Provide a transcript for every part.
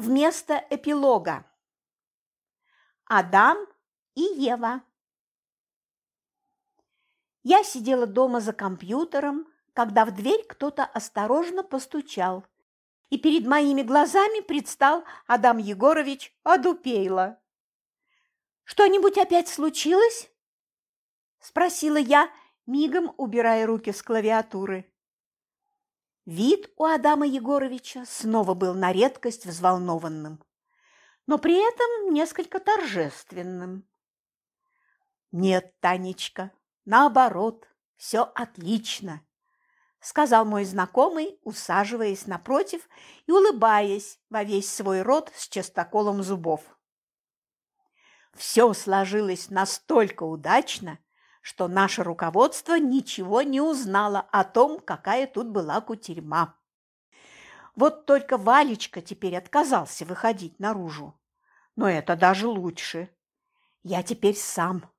вместо эпилога. Адам и Ева. Я сидела дома за компьютером, когда в дверь кто-то осторожно постучал, и перед моими глазами предстал Адам Егорович Адупейла. «Что-нибудь опять случилось?» – спросила я, мигом убирая руки с клавиатуры. Вид у Адама Егоровича снова был на редкость взволнованным, но при этом несколько торжественным. «Нет, Танечка, наоборот, все отлично», – сказал мой знакомый, усаживаясь напротив и улыбаясь во весь свой рот с частоколом зубов. Все сложилось настолько удачно, что наше руководство ничего не узнало о том, какая тут была кутерьма. Вот только Валечка теперь отказался выходить наружу. Но это даже лучше. Я теперь сам.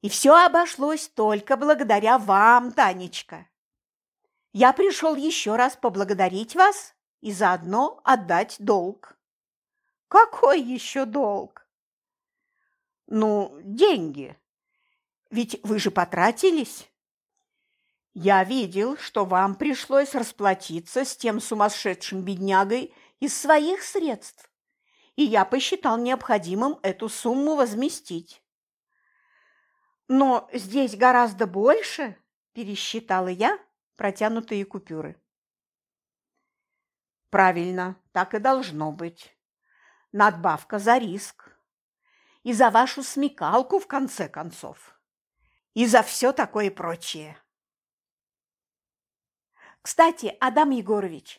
И все обошлось только благодаря вам, Танечка. Я пришел еще раз поблагодарить вас и заодно отдать долг. Какой еще долг? Ну, деньги, ведь вы же потратились. Я видел, что вам пришлось расплатиться с тем сумасшедшим беднягой из своих средств, и я посчитал необходимым эту сумму возместить. Но здесь гораздо больше, пересчитала я протянутые купюры. Правильно, так и должно быть. Надбавка за риск. И за вашу смекалку, в конце концов и за все такое прочее. Кстати, Адам Егорович,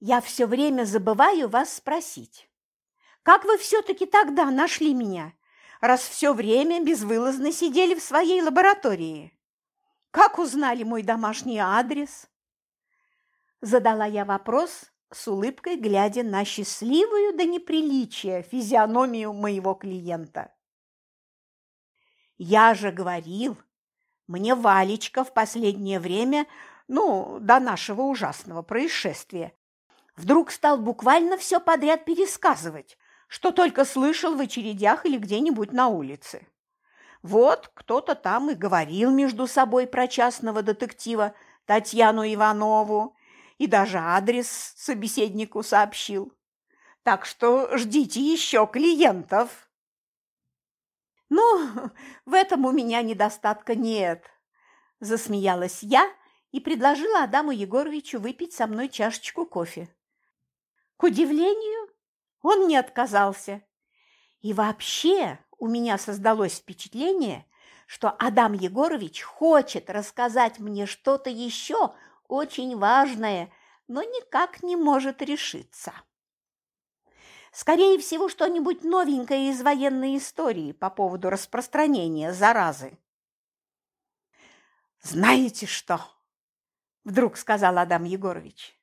я все время забываю вас спросить. Как вы все-таки тогда нашли меня, раз все время безвылазно сидели в своей лаборатории? Как узнали мой домашний адрес? Задала я вопрос с улыбкой, глядя на счастливую до неприличия физиономию моего клиента. Я же говорил, мне Валечка в последнее время, ну, до нашего ужасного происшествия, вдруг стал буквально все подряд пересказывать, что только слышал в очередях или где-нибудь на улице. Вот кто-то там и говорил между собой про частного детектива Татьяну Иванову и даже адрес собеседнику сообщил. Так что ждите еще клиентов. «Ну, в этом у меня недостатка нет», – засмеялась я и предложила Адаму Егоровичу выпить со мной чашечку кофе. К удивлению, он не отказался. И вообще у меня создалось впечатление, что Адам Егорович хочет рассказать мне что-то еще очень важное, но никак не может решиться. Скорее всего, что-нибудь новенькое из военной истории по поводу распространения заразы. «Знаете что?» – вдруг сказал Адам Егорович.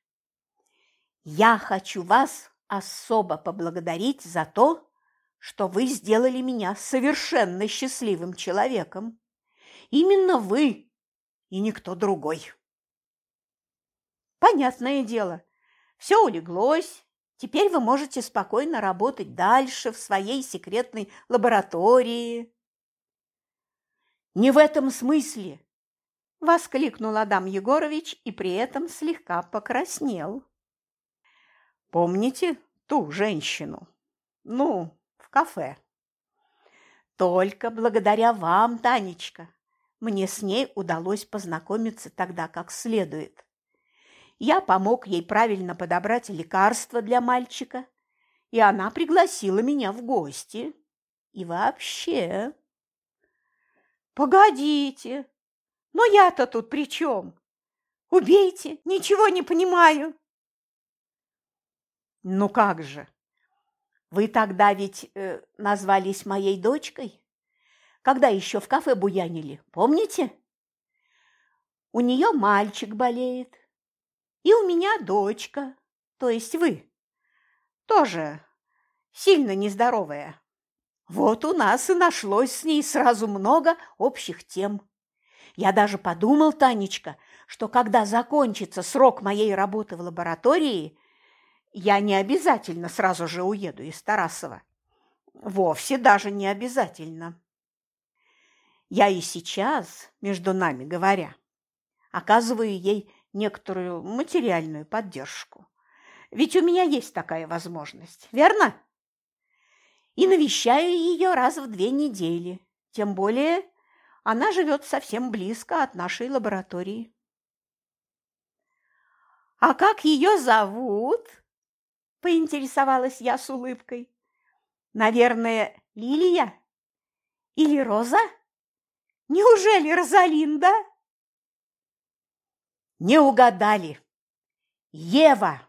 «Я хочу вас особо поблагодарить за то, что вы сделали меня совершенно счастливым человеком. Именно вы и никто другой». Понятное дело, все улеглось, Теперь вы можете спокойно работать дальше в своей секретной лаборатории. Не в этом смысле, воскликнул Адам Егорович и при этом слегка покраснел. Помните ту женщину? Ну, в кафе. Только благодаря вам, Танечка, мне с ней удалось познакомиться тогда как следует. Я помог ей правильно подобрать лекарства для мальчика, и она пригласила меня в гости. И вообще... Погодите, но я-то тут при чем? Убейте, ничего не понимаю. Ну как же? Вы тогда ведь э, назвались моей дочкой? Когда еще в кафе буянили, помните? У нее мальчик болеет, и у меня дочка, то есть вы, тоже сильно нездоровая. Вот у нас и нашлось с ней сразу много общих тем. Я даже подумал, Танечка, что когда закончится срок моей работы в лаборатории, я не обязательно сразу же уеду из Тарасова. Вовсе даже не обязательно. Я и сейчас, между нами говоря, оказываю ей некоторую материальную поддержку. Ведь у меня есть такая возможность, верно? И навещаю ее раз в две недели. Тем более она живет совсем близко от нашей лаборатории. «А как ее зовут?» – поинтересовалась я с улыбкой. «Наверное, Лилия? Или Роза? Неужели Розалинда?» «Не угадали! Ева!»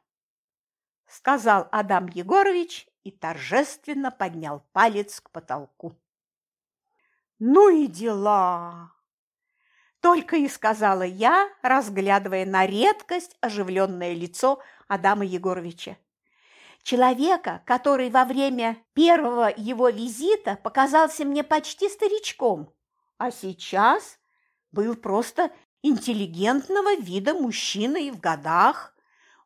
– сказал Адам Егорович и торжественно поднял палец к потолку. «Ну и дела!» Только и сказала я, разглядывая на редкость оживленное лицо Адама Егоровича. Человека, который во время первого его визита показался мне почти старичком, а сейчас был просто интеллигентного вида мужчиной в годах,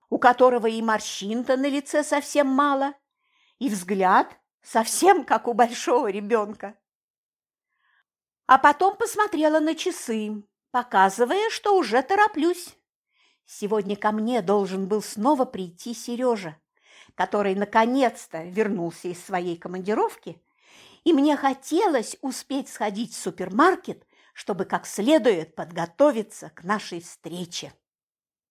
у которого и морщин-то на лице совсем мало, и взгляд совсем как у большого ребенка а потом посмотрела на часы, показывая, что уже тороплюсь. Сегодня ко мне должен был снова прийти Сережа, который наконец-то вернулся из своей командировки, и мне хотелось успеть сходить в супермаркет, чтобы как следует подготовиться к нашей встрече.